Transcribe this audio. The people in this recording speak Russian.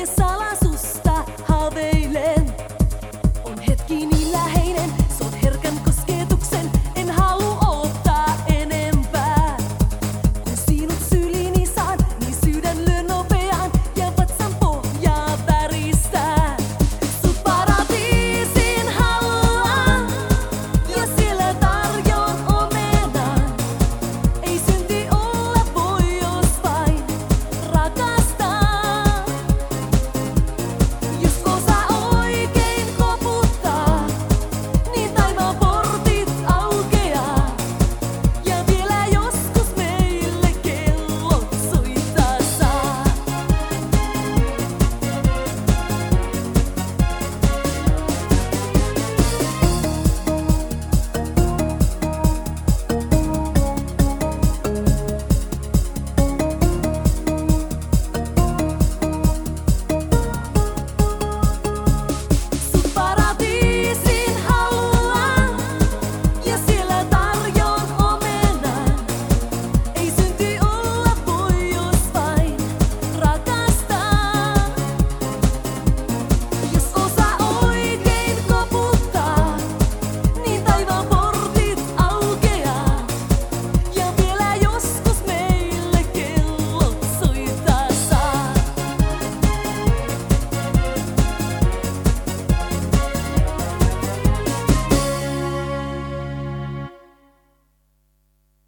чудеса